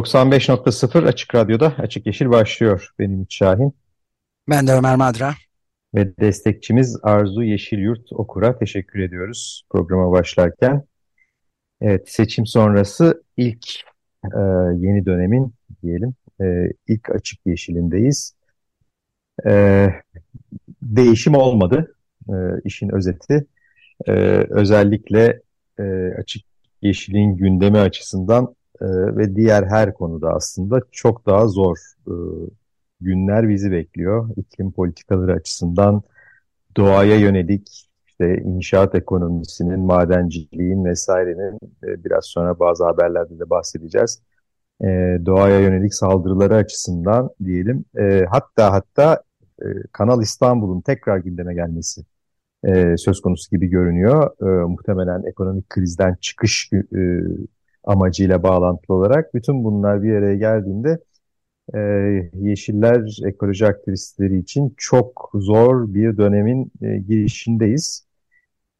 ...95.0 Açık Radyo'da Açık Yeşil başlıyor. Benim Ümit Şahin. Ben de Ömer Madra. Ve destekçimiz Arzu Yeşil Yurt Okur'a teşekkür ediyoruz programa başlarken. Evet, seçim sonrası ilk e, yeni dönemin diyelim e, ilk açık yeşilindeyiz. E, değişim olmadı e, işin özeti. E, özellikle e, açık yeşilin gündemi açısından e, ve diğer her konuda aslında çok daha zor e, günler bizi bekliyor. İklim politikaları açısından doğaya yönelik işte inşaat ekonomisinin, madenciliğin vesairenin e, biraz sonra bazı haberlerde de bahsedeceğiz. E, doğaya yönelik saldırıları açısından diyelim. Hatta hatta Kanal İstanbul'un tekrar gündeme gelmesi söz konusu gibi görünüyor. Muhtemelen ekonomik krizden çıkış amacıyla bağlantılı olarak. Bütün bunlar bir araya geldiğinde e, Yeşiller ekoloji aktivistleri için çok zor bir dönemin e, girişindeyiz.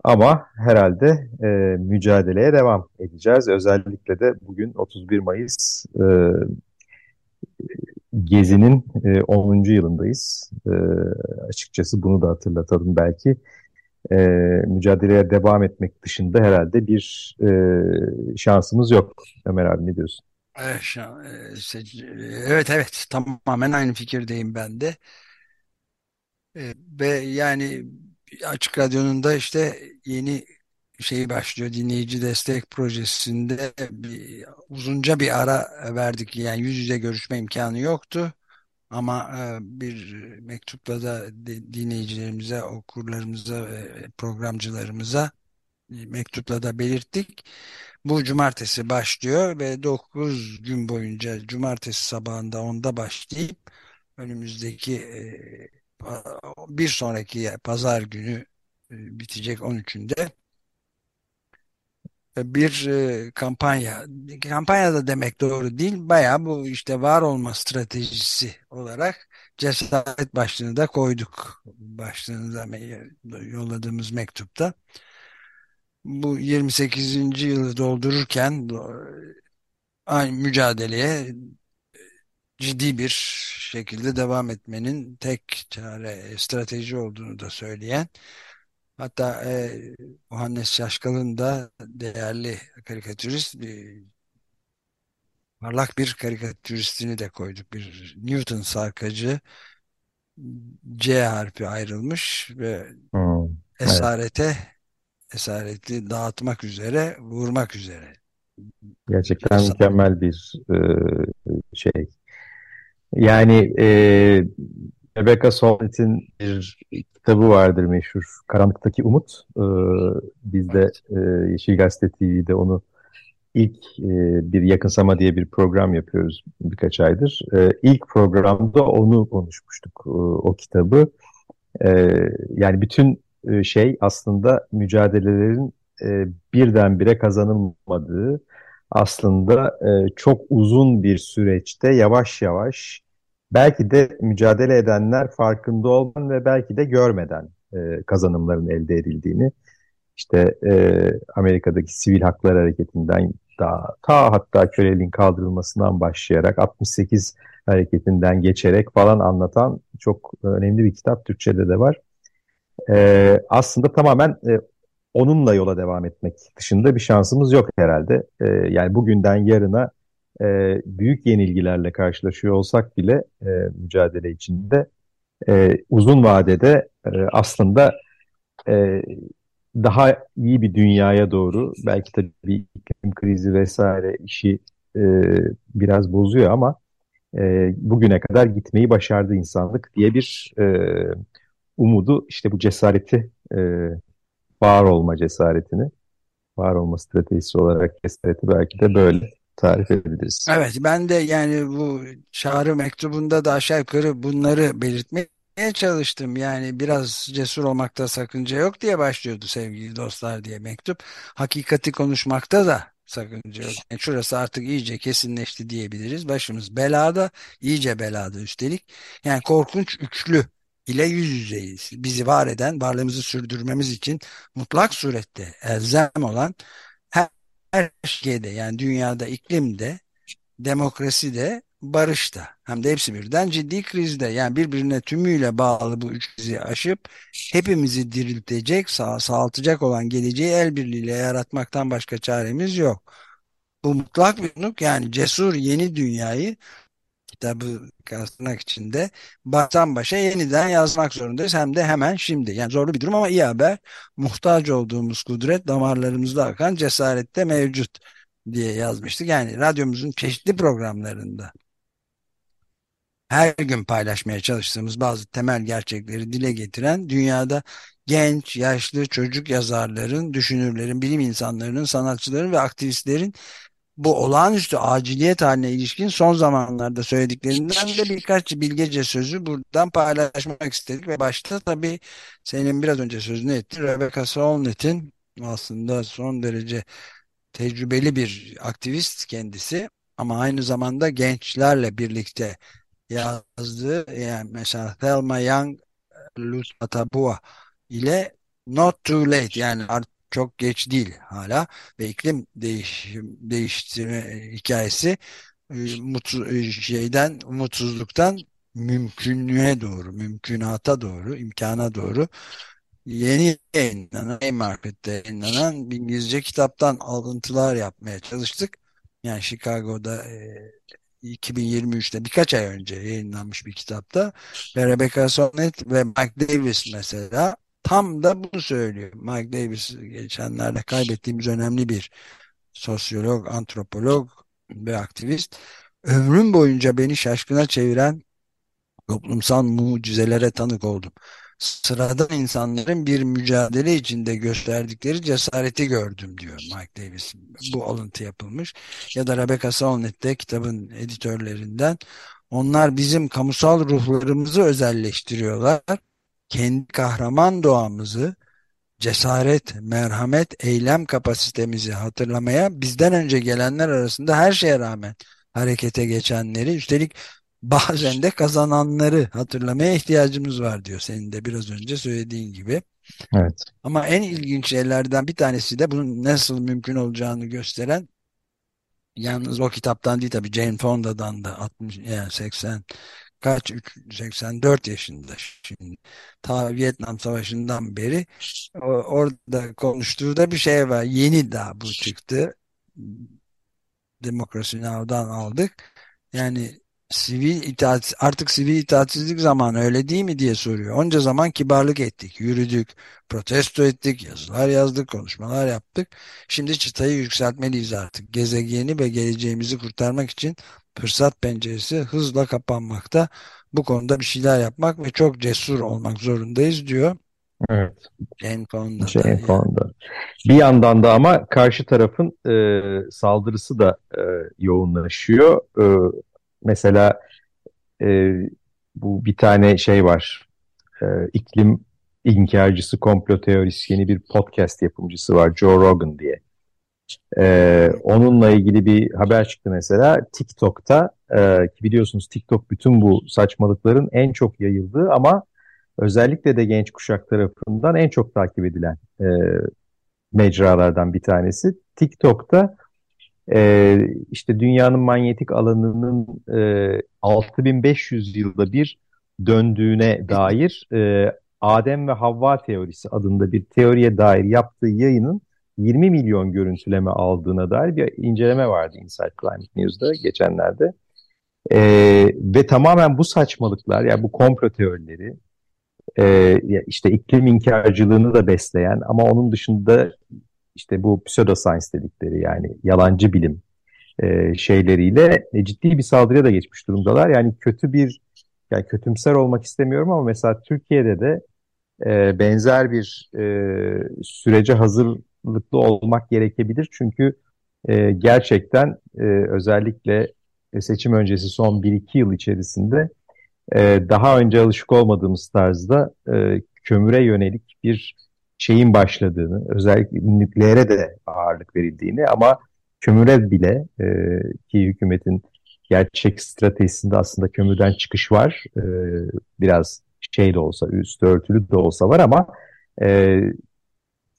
Ama herhalde e, mücadeleye devam edeceğiz. Özellikle de bugün 31 Mayıs e, Gezi'nin e, 10. yılındayız. E, açıkçası bunu da hatırlatalım belki. E, mücadeleye devam etmek dışında herhalde bir e, şansımız yok. Ömer abi ne diyorsun? Evet evet tamamen aynı fikirdeyim ben de. Ve yani Açık Radyo'nun da işte yeni şey başlıyor dinleyici destek projesinde bir, uzunca bir ara verdik yani yüz yüze görüşme imkanı yoktu ama bir mektupla da dinleyicilerimize okurlarımıza ve programcılarımıza mektupla da belirttik. Bu cumartesi başlıyor ve 9 gün boyunca cumartesi sabahında onda başlayıp önümüzdeki bir sonraki pazar günü bitecek 13'ünde bir kampanya. Kampanya da demek doğru değil. Baya bu işte var olma stratejisi olarak cesaret başlığını da koyduk. Başlığını da yolladığımız mektupta. Bu 28. yılı doldururken aynı mücadeleye ciddi bir şekilde devam etmenin tek çare strateji olduğunu da söyleyen hatta e, Muhannes Şaşkal'ın da değerli karikatürist bir parlak bir karikatüristini de koyduk. Bir Newton sarkacı C harfi ayrılmış ve hmm, esarete evet esareti dağıtmak üzere, vurmak üzere. Gerçekten Esar. mükemmel bir e, şey. Yani e, Rebecca Solnit'in bir kitabı vardır meşhur. Karanlıktaki Umut. E, biz de e, Yeşil Gazete TV'de onu ilk e, bir yakınsama diye bir program yapıyoruz birkaç aydır. E, ilk programda onu konuşmuştuk, e, o kitabı. E, yani bütün e, şey aslında mücadelelerin e, birdenbire kazanılmadığı aslında e, çok uzun bir süreçte yavaş yavaş belki de mücadele edenler farkında olmadan ve belki de görmeden kazanımların elde edildiğini işte Amerika'daki sivil haklar hareketinden daha ta hatta köleliğin kaldırılmasından başlayarak 68 hareketinden geçerek falan anlatan çok önemli bir kitap Türkçe'de de var e, aslında tamamen e, onunla yola devam etmek dışında bir şansımız yok herhalde. E, yani bugünden yarına e, büyük yenilgilerle karşılaşıyor olsak bile e, mücadele içinde e, uzun vadede e, aslında e, daha iyi bir dünyaya doğru belki tabii iklim krizi vesaire işi e, biraz bozuyor ama e, bugüne kadar gitmeyi başardı insanlık diye bir e, umudu işte bu cesareti e, var olma cesaretini var olma stratejisi olarak cesareti belki de böyle tarif edebiliriz. Evet ben de yani bu çağrı mektubunda da aşağı yukarı bunları belirtmeye çalıştım. Yani biraz cesur olmakta sakınca yok diye başlıyordu sevgili dostlar diye mektup. Hakikati konuşmakta da sakınca yok. Yani şurası artık iyice kesinleşti diyebiliriz. Başımız belada, iyice belada üstelik. Yani korkunç üçlü ile yüz yüzeyiz. Bizi var eden, varlığımızı sürdürmemiz için mutlak surette elzem olan her, şeyde yani dünyada, iklimde, demokraside, barışta hem de hepsi birden ciddi krizde. Yani birbirine tümüyle bağlı bu üç krizi aşıp hepimizi diriltecek, sağ, sağaltacak olan geleceği el birliğiyle yaratmaktan başka çaremiz yok. Bu mutlak bir yani cesur yeni dünyayı kitabı kastırmak için de baştan başa yeniden yazmak zorundayız. Hem de hemen şimdi. Yani zorlu bir durum ama iyi haber. Muhtaç olduğumuz kudret damarlarımızda akan cesarette mevcut diye yazmıştık. Yani radyomuzun çeşitli programlarında her gün paylaşmaya çalıştığımız bazı temel gerçekleri dile getiren dünyada genç, yaşlı, çocuk yazarların, düşünürlerin, bilim insanlarının, sanatçıların ve aktivistlerin bu olağanüstü aciliyet haline ilişkin son zamanlarda söylediklerinden de birkaç bilgece sözü buradan paylaşmak istedik ve başta tabii senin biraz önce sözünü ettin Rebecca Solnit'in aslında son derece tecrübeli bir aktivist kendisi ama aynı zamanda gençlerle birlikte yazdığı yani mesela Thelma Young Lutatabua ile Not Too Late yani artık çok geç değil hala ve iklim değişim değiştirme hikayesi e, e, şeyden umutsuzluktan mümkünlüğe doğru, mümkünata doğru, imkana doğru yeni yayınlanan, markette yayınlanan bir İngilizce kitaptan alıntılar yapmaya çalıştık. Yani Chicago'da e, 2023'te birkaç ay önce yayınlanmış bir kitapta ve Rebecca Sonnet ve Mike Davis mesela tam da bunu söylüyor. Mike Davis geçenlerde kaybettiğimiz önemli bir sosyolog, antropolog ve aktivist. Ömrüm boyunca beni şaşkına çeviren toplumsal mucizelere tanık oldum. Sıradan insanların bir mücadele içinde gösterdikleri cesareti gördüm diyor Mike Davis. Bu alıntı yapılmış. Ya da Rebecca Solnit'te kitabın editörlerinden onlar bizim kamusal ruhlarımızı özelleştiriyorlar kendi kahraman doğamızı, cesaret, merhamet, eylem kapasitemizi hatırlamaya bizden önce gelenler arasında her şeye rağmen harekete geçenleri üstelik bazen de kazananları hatırlamaya ihtiyacımız var diyor senin de biraz önce söylediğin gibi. Evet. Ama en ilginç şeylerden bir tanesi de bunun nasıl mümkün olacağını gösteren yalnız o kitaptan değil tabii Jane Fonda'dan da 60 yani 80 kaç? 84 yaşında. Şimdi ta Vietnam Savaşı'ndan beri orada konuştuğu da bir şey var. Yeni daha bu çıktı. Demokrasi Now'dan aldık. Yani sivil itaat artık sivil itaatsizlik zamanı öyle değil mi diye soruyor. Onca zaman kibarlık ettik, yürüdük, protesto ettik, yazılar yazdık, konuşmalar yaptık. Şimdi çıtayı yükseltmeliyiz artık. Gezegeni ve geleceğimizi kurtarmak için fırsat penceresi hızla kapanmakta. Bu konuda bir şeyler yapmak ve çok cesur olmak zorundayız diyor. Evet. Jane Fonda. Jane Fonda. Bir yandan da ama karşı tarafın e, saldırısı da e, yoğunlaşıyor. E, mesela e, bu bir tane şey var. E, iklim inkarcısı, komplo teorisyeni bir podcast yapımcısı var. Joe Rogan diye. Ee, onunla ilgili bir haber çıktı mesela TikTok'ta e, ki biliyorsunuz TikTok bütün bu saçmalıkların en çok yayıldığı ama özellikle de genç kuşak tarafından en çok takip edilen e, mecralardan bir tanesi. TikTok'ta e, işte dünyanın manyetik alanının e, 6500 yılda bir döndüğüne dair e, Adem ve Havva teorisi adında bir teoriye dair yaptığı yayının 20 milyon görüntüleme aldığına dair bir inceleme vardı Inside Climate News'da geçenlerde. Ee, ve tamamen bu saçmalıklar, yani bu komplo teorileri, e, işte iklim inkarcılığını da besleyen ama onun dışında işte bu pseudoscience dedikleri yani yalancı bilim e, şeyleriyle e, ciddi bir saldırıya da geçmiş durumdalar. Yani kötü bir, yani kötümser olmak istemiyorum ama mesela Türkiye'de de e, benzer bir e, sürece hazır aralıklı olmak gerekebilir. Çünkü e, gerçekten e, özellikle seçim öncesi son 1-2 yıl içerisinde e, daha önce alışık olmadığımız tarzda e, kömüre yönelik bir şeyin başladığını, özellikle nükleere de ağırlık verildiğini ama kömüre bile e, ki hükümetin gerçek stratejisinde aslında kömürden çıkış var. E, biraz şey de olsa, üstü örtülü de olsa var ama e,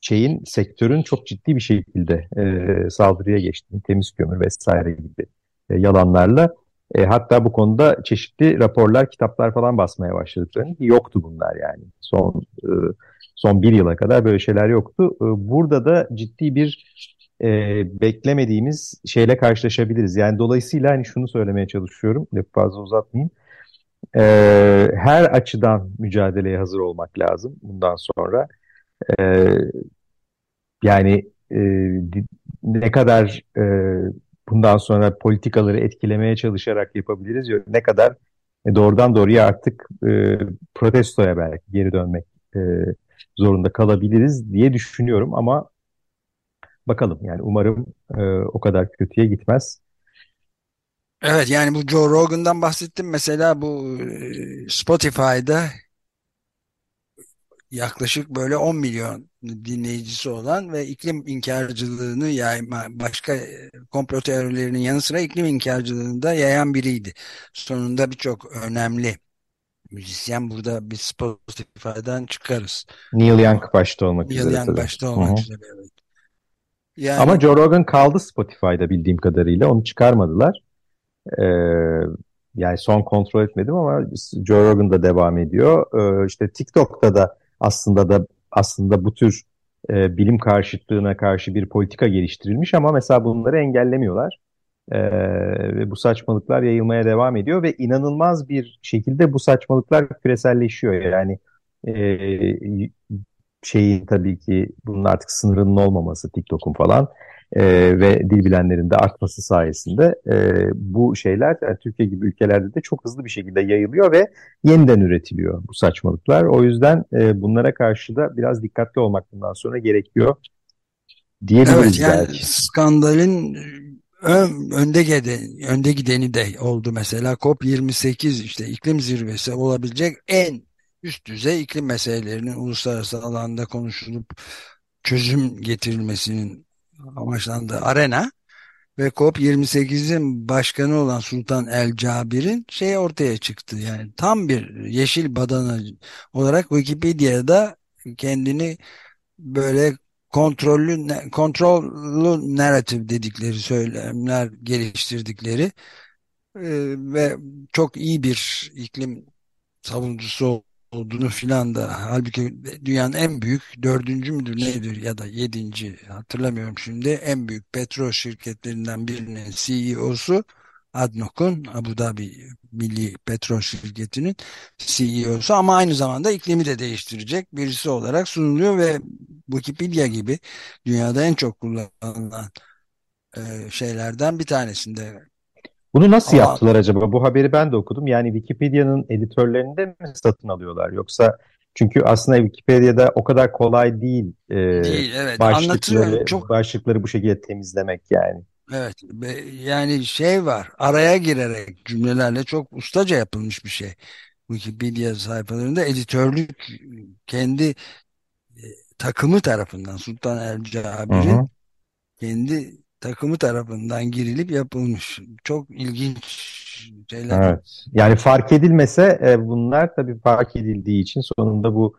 şeyin, sektörün çok ciddi bir şekilde e, saldırıya geçtiğini, temiz kömür vesaire gibi e, yalanlarla e, hatta bu konuda çeşitli raporlar, kitaplar falan basmaya başladıklarını yoktu bunlar yani. Son e, son bir yıla kadar böyle şeyler yoktu. E, burada da ciddi bir e, beklemediğimiz şeyle karşılaşabiliriz. Yani dolayısıyla hani şunu söylemeye çalışıyorum, lafı fazla uzatmayayım. E, her açıdan mücadeleye hazır olmak lazım bundan sonra. E, yani e, ne kadar e, bundan sonra politikaları etkilemeye çalışarak yapabiliriz. Ne kadar e, doğrudan doğruya artık e, protestoya belki geri dönmek e, zorunda kalabiliriz diye düşünüyorum ama bakalım yani umarım e, o kadar kötüye gitmez. Evet yani bu Joe Rogan'dan bahsettim mesela bu e, Spotify'da yaklaşık böyle 10 milyon dinleyicisi olan ve iklim inkarcılığını yayma, başka e, komplo teorilerinin yanı sıra iklim inkarcılığını da yayan biriydi. Sonunda birçok önemli müzisyen burada bir Spotify'dan çıkarız. Neil Young başta olmak Neil üzere. Young tabii. başta olmak Hı -hı. üzere evet. Yani, Ama Joe Rogan kaldı Spotify'da bildiğim kadarıyla. Onu çıkarmadılar. Ee, yani son kontrol etmedim ama Joe Rogan da devam ediyor. Ee, işte TikTok'ta da aslında da aslında bu tür e, bilim karşıtlığına karşı bir politika geliştirilmiş ama mesela bunları engellemiyorlar. E, ve bu saçmalıklar yayılmaya devam ediyor ve inanılmaz bir şekilde bu saçmalıklar küreselleşiyor. Yani e, şeyin tabii ki bunun artık sınırının olmaması TikTok'un falan e, ve dil bilenlerin de artması sayesinde e, bu şeyler yani Türkiye gibi ülkelerde de çok hızlı bir şekilde yayılıyor ve yeniden üretiliyor bu saçmalıklar. O yüzden e, bunlara karşı da biraz dikkatli olmak bundan sonra gerekiyor diyebiliriz evet, yani belki. Skandalin ön, önde, giden, önde gideni de oldu mesela COP28 işte iklim zirvesi olabilecek en üst düzey iklim meselelerinin uluslararası alanda konuşulup çözüm getirilmesinin amaçlandığı arena ve COP28'in başkanı olan Sultan El Cabir'in şey ortaya çıktı. Yani tam bir yeşil badana olarak Wikipedia'da kendini böyle kontrollü kontrollü narrative dedikleri söylemler geliştirdikleri e, ve çok iyi bir iklim savunucusu olduğunu filan da. Halbuki dünyanın en büyük dördüncü müdür nedir ya da yedinci hatırlamıyorum şimdi. En büyük petrol şirketlerinden birinin CEO'su ADNOC'un Abu Dhabi Milli Petrol Şirketi'nin CEO'su ama aynı zamanda iklimi de değiştirecek birisi olarak sunuluyor ve Wikipedia gibi dünyada en çok kullanılan e, şeylerden bir tanesinde bunu nasıl Ama, yaptılar acaba? Bu haberi ben de okudum. Yani Wikipedia'nın editörlerinde mi satın alıyorlar? Yoksa çünkü aslında Wikipedia'da o kadar kolay değil, e, değil evet. başlıkları, çok... başlıkları bu şekilde temizlemek yani. Evet yani şey var araya girerek cümlelerle çok ustaca yapılmış bir şey. Wikipedia sayfalarında editörlük kendi e, takımı tarafından Sultan El Cabir'in kendi takımı tarafından girilip yapılmış. Çok ilginç şeyler. Evet. Yani fark edilmese e, bunlar tabii fark edildiği için sonunda bu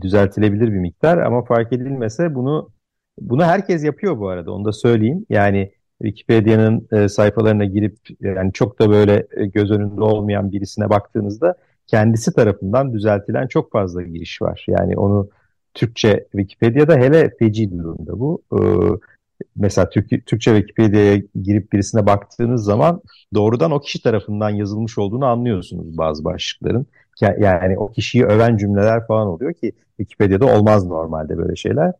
düzeltilebilir bir miktar ama fark edilmese bunu bunu herkes yapıyor bu arada onu da söyleyeyim. Yani Wikipedia'nın e, sayfalarına girip yani çok da böyle e, göz önünde olmayan birisine baktığınızda kendisi tarafından düzeltilen çok fazla giriş var. Yani onu Türkçe Wikipedia'da hele feci durumda bu. E, mesela Türk, Türkçe Wikipedia'ya girip birisine baktığınız zaman doğrudan o kişi tarafından yazılmış olduğunu anlıyorsunuz bazı başlıkların. Yani o kişiyi öven cümleler falan oluyor ki Wikipedia'da olmaz normalde böyle şeyler.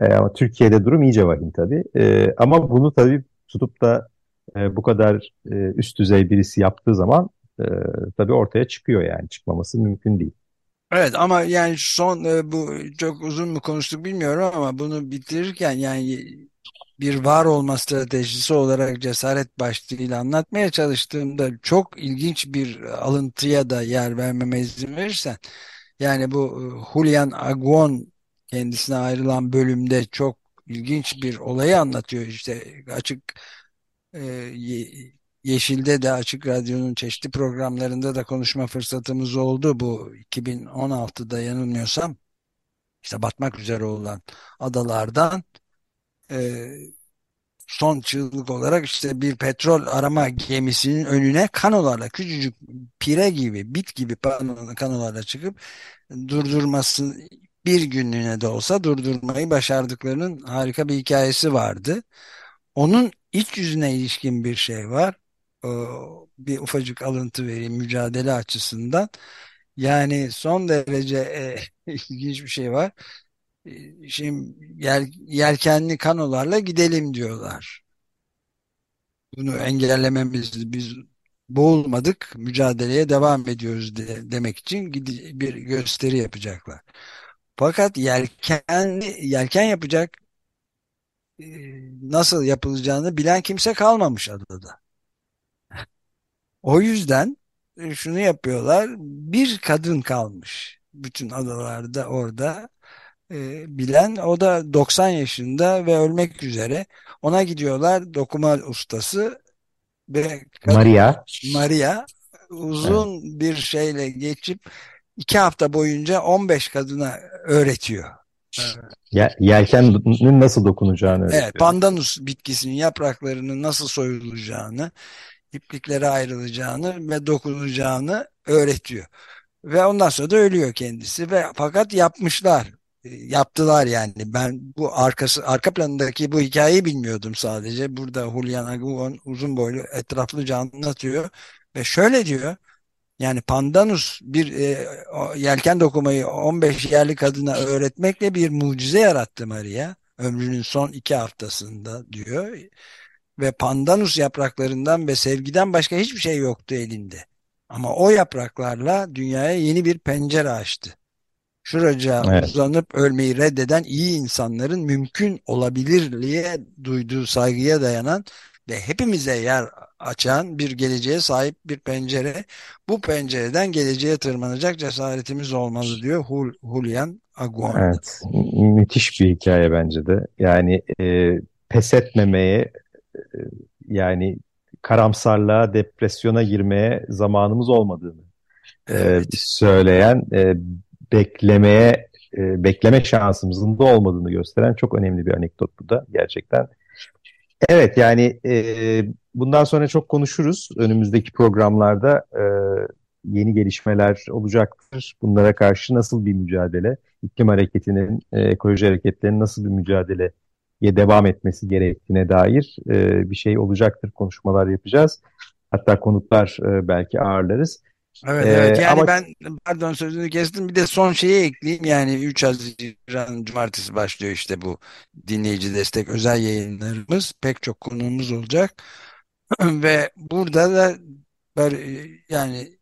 E, ama Türkiye'de durum iyice vahim tabii. E, ama bunu tabii tutup da e, bu kadar e, üst düzey birisi yaptığı zaman e, tabii ortaya çıkıyor yani çıkmaması mümkün değil. Evet ama yani son e, bu çok uzun mu konuştuk bilmiyorum ama bunu bitirirken yani bir var olma stratejisi olarak cesaret başlığıyla anlatmaya çalıştığımda çok ilginç bir alıntıya da yer vermeme izin verirsen yani bu e, Julian Aguon kendisine ayrılan bölümde çok ilginç bir olayı anlatıyor. İşte açık e, Yeşil'de de Açık Radyo'nun çeşitli programlarında da konuşma fırsatımız oldu. Bu 2016'da yanılmıyorsam işte batmak üzere olan adalardan e, son çığlık olarak işte bir petrol arama gemisinin önüne kanolarla küçücük pire gibi bit gibi kanolarla çıkıp durdurması bir günlüğüne de olsa durdurmayı başardıklarının harika bir hikayesi vardı. Onun iç yüzüne ilişkin bir şey var. Bir ufacık alıntı vereyim mücadele açısından. Yani son derece e, ilginç bir şey var. E, şimdi yel, yelkenli kanolarla gidelim diyorlar. Bunu engellememiz biz boğulmadık, mücadeleye devam ediyoruz de, demek için bir gösteri yapacaklar. Fakat yelken yelken yapacak e, nasıl yapılacağını bilen kimse kalmamış adada. O yüzden e, şunu yapıyorlar. Bir kadın kalmış. Bütün adalarda orada e, bilen. O da 90 yaşında ve ölmek üzere. Ona gidiyorlar dokuma ustası ve Maria. Maria uzun evet. bir şeyle geçip iki hafta boyunca 15 kadına öğretiyor. Yelkenin nasıl dokunacağını öğretiyor. Evet, pandanus bitkisinin yapraklarının nasıl soyulacağını, ipliklere ayrılacağını ve dokunacağını öğretiyor. Ve ondan sonra da ölüyor kendisi ve fakat yapmışlar. E, yaptılar yani. Ben bu arkası arka planındaki bu hikayeyi bilmiyordum sadece. Burada Julian Aguon uzun boylu etraflıca anlatıyor ve şöyle diyor. Yani Pandanus bir e, yelken dokumayı 15 yerli kadına öğretmekle bir mucize yarattı Maria. Ömrünün son iki haftasında diyor. Ve Pandanus yapraklarından ve sevgiden başka hiçbir şey yoktu elinde. Ama o yapraklarla dünyaya yeni bir pencere açtı. Şuraca evet. uzanıp ölmeyi reddeden iyi insanların mümkün olabilirliğe duyduğu saygıya dayanan ve hepimize yer açan bir geleceğe sahip bir pencere. Bu pencereden geleceğe tırmanacak cesaretimiz olmalı diyor Hul Julian Aguon. Evet, müthiş bir hikaye bence de. Yani e, pes etmemeye, yani karamsarlığa, depresyona girmeye zamanımız olmadığını e, evet. e, söyleyen, e, beklemeye, e, bekleme şansımızın da olmadığını gösteren çok önemli bir anekdot bu da gerçekten. Evet yani e, bundan sonra çok konuşuruz. Önümüzdeki programlarda e, yeni gelişmeler olacaktır. Bunlara karşı nasıl bir mücadele, iklim hareketinin, e, ekoloji hareketlerinin nasıl bir mücadeleye devam etmesi gerektiğine dair e, bir şey olacaktır. Konuşmalar yapacağız. Hatta konutlar e, belki ağırlarız. Evet, ee, evet. Yani ama... ben pardon sözünü kestim. Bir de son şeyi ekleyeyim. Yani 3 Haziran Cumartesi başlıyor işte bu dinleyici destek özel yayınlarımız. Pek çok konuğumuz olacak. Ve burada da böyle yani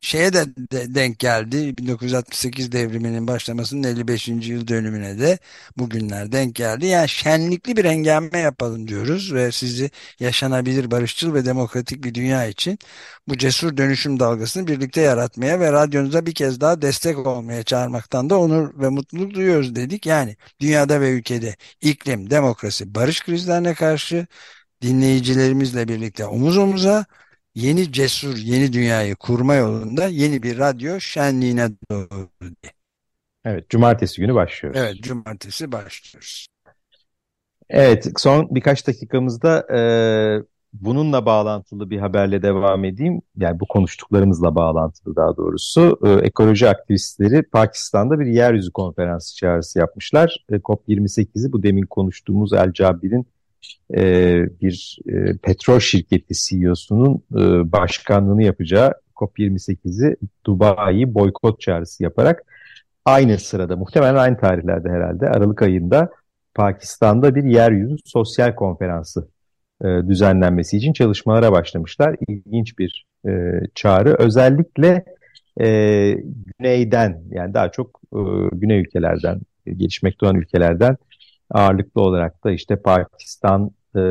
şeye de, de denk geldi. 1968 devriminin başlamasının 55. yıl dönümüne de bugünler denk geldi. Yani şenlikli bir engelme yapalım diyoruz ve sizi yaşanabilir, barışçıl ve demokratik bir dünya için bu cesur dönüşüm dalgasını birlikte yaratmaya ve radyonuza bir kez daha destek olmaya çağırmaktan da onur ve mutluluk duyuyoruz dedik. Yani dünyada ve ülkede iklim, demokrasi, barış krizlerine karşı dinleyicilerimizle birlikte omuz omuza yeni cesur yeni dünyayı kurma yolunda yeni bir radyo şenliğine doğru. Evet, cumartesi günü başlıyoruz. Evet, cumartesi başlıyoruz. Evet, son birkaç dakikamızda e, bununla bağlantılı bir haberle devam edeyim. Yani bu konuştuklarımızla bağlantılı daha doğrusu. E, ekoloji aktivistleri Pakistan'da bir yeryüzü konferansı çağrısı yapmışlar. E, COP28'i bu demin konuştuğumuz El Cabir'in e, bir e, petrol şirketi CEO'sunun e, başkanlığını yapacağı COP28'i Dubai'yi boykot çağrısı yaparak aynı sırada muhtemelen aynı tarihlerde herhalde Aralık ayında Pakistan'da bir yeryüzü sosyal konferansı e, düzenlenmesi için çalışmalara başlamışlar. İlginç bir e, çağrı. Özellikle e, güneyden yani daha çok e, güney ülkelerden, gelişmekte olan ülkelerden ağırlıklı olarak da işte Pakistan e,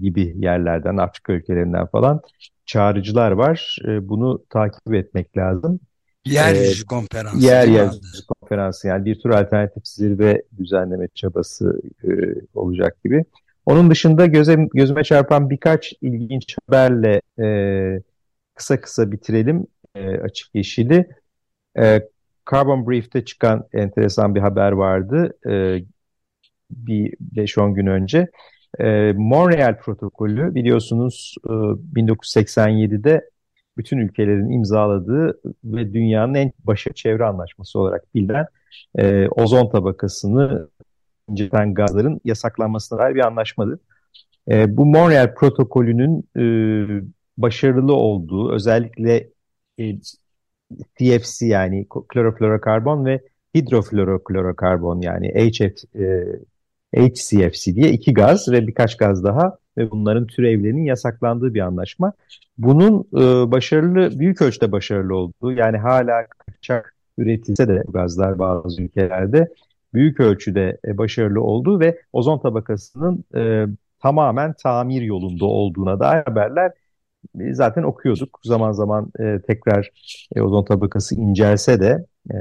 gibi yerlerden, Afrika ülkelerinden falan çağrıcılar var. E, bunu takip etmek lazım. Yeryüzü e, konferansı. Yer yeryüzü konferansı yani bir tür alternatif zirve düzenleme çabası e, olacak gibi. Onun dışında göze, gözüme çarpan birkaç ilginç haberle e, kısa kısa bitirelim e, açık yeşili. E, Carbon Brief'te çıkan enteresan bir haber vardı e, bir 5-10 gün önce. E, Montreal protokolü biliyorsunuz e, 1987'de bütün ülkelerin imzaladığı ve dünyanın en başarılı çevre anlaşması olarak bilinen e, ozon tabakasını inciten gazların yasaklanmasına dair bir anlaşmadır. E, bu Montreal protokolünün e, başarılı olduğu özellikle e, CFC yani kloroflorokarbon ve hidrofloroklorokarbon yani HF, e, HCFC diye iki gaz ve birkaç gaz daha ve bunların türevlerinin yasaklandığı bir anlaşma. Bunun e, başarılı, büyük ölçüde başarılı olduğu yani hala kaçak üretilse de gazlar bazı ülkelerde büyük ölçüde e, başarılı olduğu ve ozon tabakasının e, tamamen tamir yolunda olduğuna dair haberler e, zaten okuyorduk. Zaman zaman e, tekrar e, ozon tabakası incelse de e,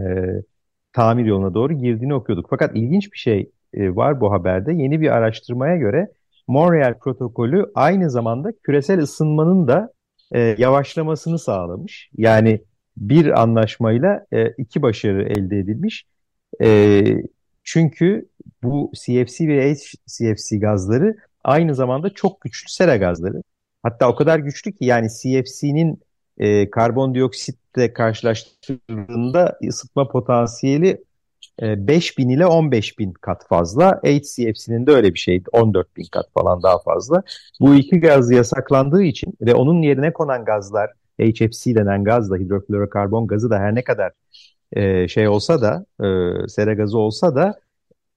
tamir yoluna doğru girdiğini okuyorduk. Fakat ilginç bir şey e, var bu haberde. Yeni bir araştırmaya göre Montreal protokolü aynı zamanda küresel ısınmanın da e, yavaşlamasını sağlamış. Yani bir anlaşmayla e, iki başarı elde edilmiş. E, çünkü bu CFC ve HCFC gazları aynı zamanda çok güçlü sera gazları. Hatta o kadar güçlü ki yani CFC'nin e, karbondioksitle karşılaştırdığında ısıtma potansiyeli 5000 e, ile 15000 kat fazla. HCFC'nin de öyle bir şeydi. 14000 kat falan daha fazla. Bu iki gaz yasaklandığı için ve onun yerine konan gazlar HFC denen gaz da hidroflorokarbon gazı da her ne kadar e, şey olsa da e, sera gazı olsa da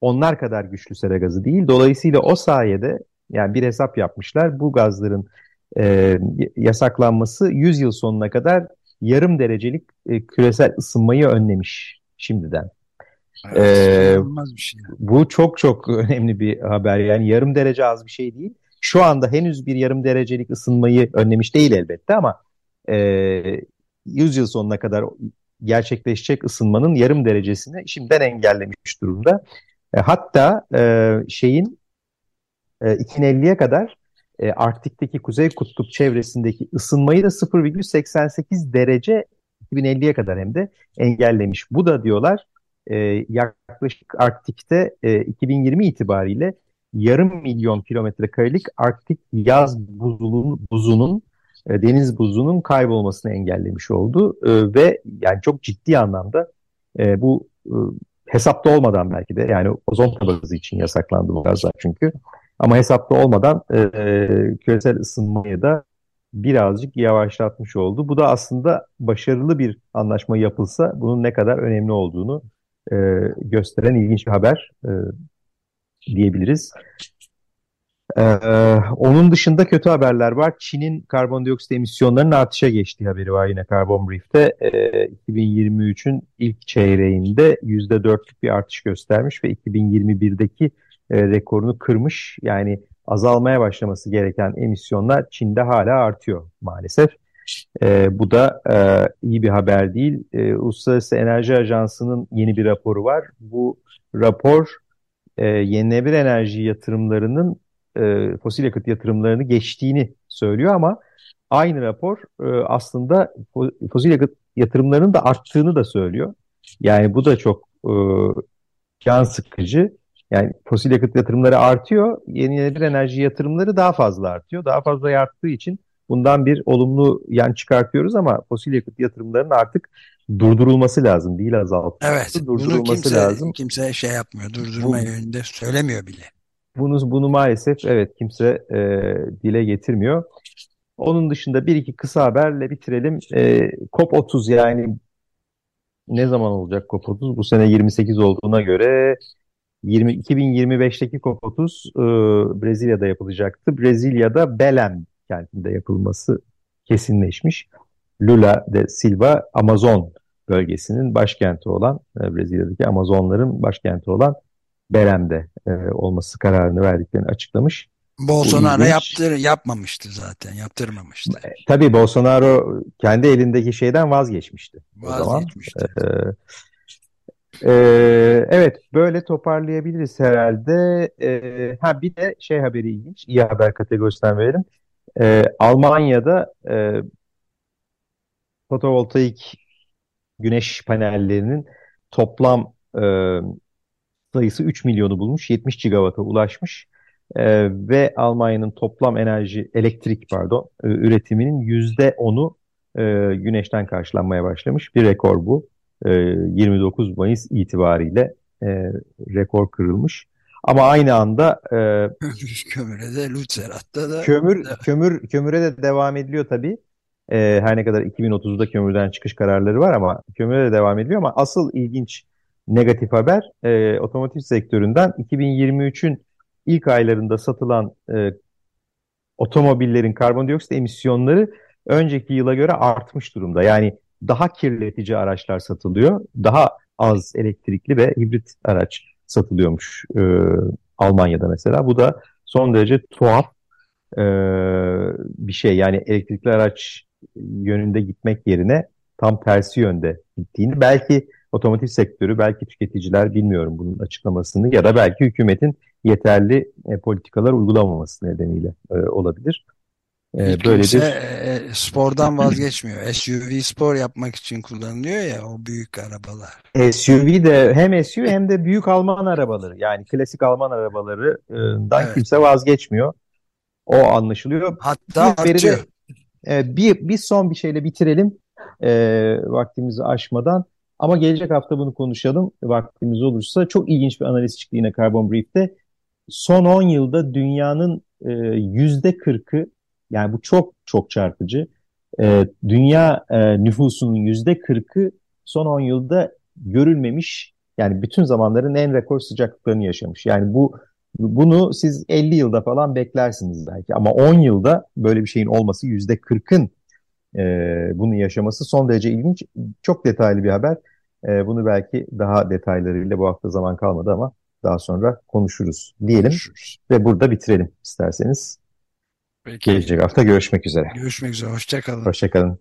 onlar kadar güçlü sera gazı değil. Dolayısıyla o sayede yani bir hesap yapmışlar. Bu gazların e, yasaklanması 100 yıl sonuna kadar yarım derecelik e, küresel ısınmayı önlemiş şimdiden. Evet, ee, bir şey. Bu çok çok önemli bir haber. Yani yarım derece az bir şey değil. Şu anda henüz bir yarım derecelik ısınmayı önlemiş değil elbette ama e, 100 yıl sonuna kadar gerçekleşecek ısınmanın yarım derecesini şimdiden engellemiş durumda. E, hatta e, şeyin e, 2050'ye kadar e, Arktik'teki Kuzey Kutup çevresindeki ısınmayı da 0,88 derece 2050'ye kadar hem de engellemiş. Bu da diyorlar e, yaklaşık Arktik'te e, 2020 itibariyle yarım milyon kilometre karelik Arktik yaz buzulun, buzunun e, deniz buzunun kaybolmasını engellemiş oldu e, ve yani çok ciddi anlamda e, bu e, hesapta olmadan belki de yani ozon tabakası için yasaklandı bu gazlar çünkü ama hesapta olmadan e, küresel ısınmayı da birazcık yavaşlatmış oldu. Bu da aslında başarılı bir anlaşma yapılsa bunun ne kadar önemli olduğunu e, gösteren ilginç bir haber e, diyebiliriz. Ee, onun dışında kötü haberler var. Çin'in karbondioksit emisyonlarının artışa geçtiği haberi var yine Carbon Brief'te. Ee, 2023'ün ilk çeyreğinde %4'lük bir artış göstermiş ve 2021'deki e, rekorunu kırmış. Yani azalmaya başlaması gereken emisyonlar Çin'de hala artıyor maalesef. E, bu da e, iyi bir haber değil. E, Uluslararası Enerji Ajansı'nın yeni bir raporu var. Bu rapor e, yenilenebilir enerji yatırımlarının e, fosil yakıt yatırımlarını geçtiğini söylüyor ama aynı rapor e, aslında fosil yakıt yatırımlarının da arttığını da söylüyor. Yani bu da çok e, can sıkıcı. Yani fosil yakıt yatırımları artıyor, yenilenebilir enerji yatırımları daha fazla artıyor. Daha fazla arttığı için bundan bir olumlu yan çıkartıyoruz ama fosil yakıt yatırımlarının artık durdurulması lazım değil azaltılması. Evet, durdurulması bunu kimse, lazım. kimse şey yapmıyor, durdurma Bu, yönünde söylemiyor bile. Bunu, bunu maalesef evet kimse e, dile getirmiyor. Onun dışında bir iki kısa haberle bitirelim. E, COP30 yani ne zaman olacak COP30? Bu sene 28 olduğuna göre 20, 2025'teki COP30 e, Brezilya'da yapılacaktı. Brezilya'da Belem kentinde yapılması kesinleşmiş. Lula de Silva Amazon bölgesinin başkenti olan e, Brezilya'daki Amazonların başkenti olan Berem'de e, olması kararını verdiklerini açıklamış. Bolsonaro yaptır, yapmamıştı zaten, yaptırmamıştı. E, tabii Bolsonaro kendi elindeki şeyden vazgeçmişti. Vazgeçmişti. O zaman. E, e, evet, böyle toparlayabiliriz herhalde. E, ha bir de şey haberi ilginç, iyi haber kategorisinden verelim. E, Almanya'da e, fotovoltaik güneş panellerinin toplam e, sayısı 3 milyonu bulmuş, 70 gigawata ulaşmış e, ve Almanya'nın toplam enerji, elektrik pardon, e, üretiminin %10'u e, güneşten karşılanmaya başlamış. Bir rekor bu. E, 29 Mayıs itibariyle e, rekor kırılmış. Ama aynı anda e, kömüre de Lützerath'ta da kömür kömür kömüre de devam ediliyor tabii. E, her ne kadar 2030'da kömürden çıkış kararları var ama kömüre de devam ediliyor ama asıl ilginç negatif haber e, otomotiv sektöründen 2023'ün ilk aylarında satılan e, otomobillerin karbondioksit emisyonları önceki yıla göre artmış durumda. Yani daha kirletici araçlar satılıyor, daha az elektrikli ve hibrit araç satılıyormuş e, Almanya'da mesela. Bu da son derece tuhaf e, bir şey. Yani elektrikli araç yönünde gitmek yerine tam tersi yönde gittiğini belki otomotiv sektörü, belki tüketiciler bilmiyorum bunun açıklamasını ya da belki hükümetin yeterli e, politikalar uygulamaması nedeniyle e, olabilir. E, böyle bir e, spordan vazgeçmiyor. SUV spor yapmak için kullanılıyor ya o büyük arabalar. SUV de hem SUV hem de büyük Alman arabaları yani klasik Alman arabalarından evet. kimse vazgeçmiyor. O anlaşılıyor. Hatta artıyor. E, bir, bir son bir şeyle bitirelim e, vaktimizi aşmadan. Ama gelecek hafta bunu konuşalım vaktimiz olursa. Çok ilginç bir analiz çıktı yine Carbon Brief'te. Son 10 yılda dünyanın yüzde kırkı yani bu çok çok çarpıcı. E, dünya e, nüfusunun yüzde kırkı son 10 yılda görülmemiş yani bütün zamanların en rekor sıcaklıklarını yaşamış. Yani bu bunu siz 50 yılda falan beklersiniz belki ama 10 yılda böyle bir şeyin olması yüzde 40'ın e, bunu yaşaması son derece ilginç. Çok detaylı bir haber. E, bunu belki daha detaylarıyla bu hafta zaman kalmadı ama daha sonra konuşuruz diyelim konuşuruz. ve burada bitirelim isterseniz. Peki. Gelecek hafta görüşmek üzere. Görüşmek üzere. Hoşçakalın. Hoşçakalın.